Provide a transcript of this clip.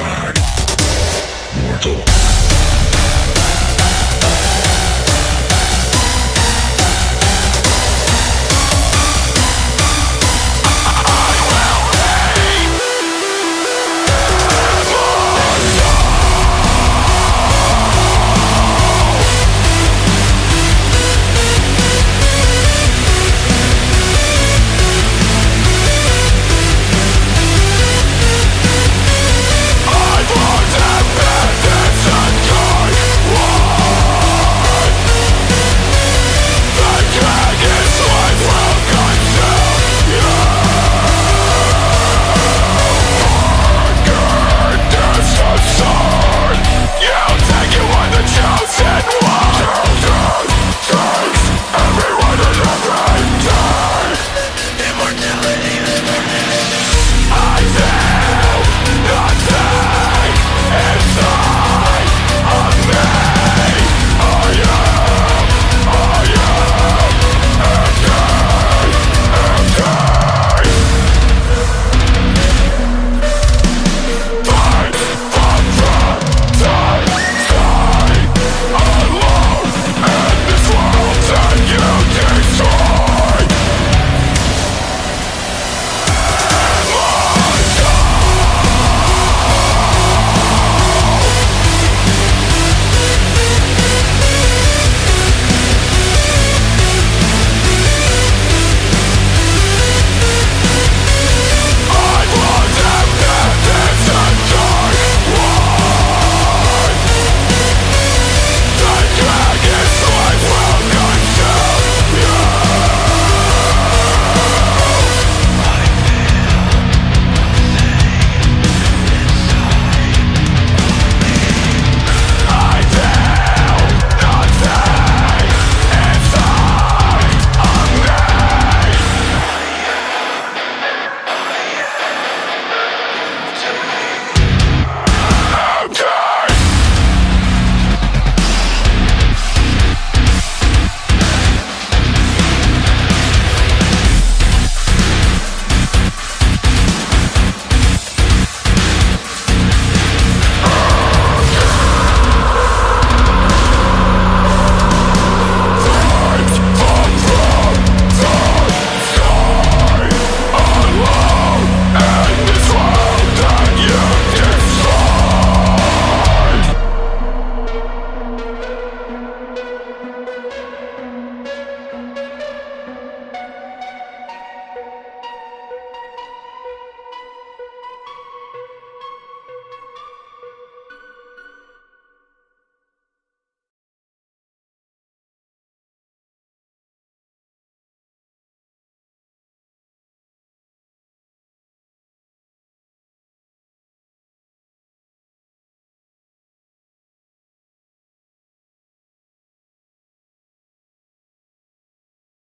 guard, mortal.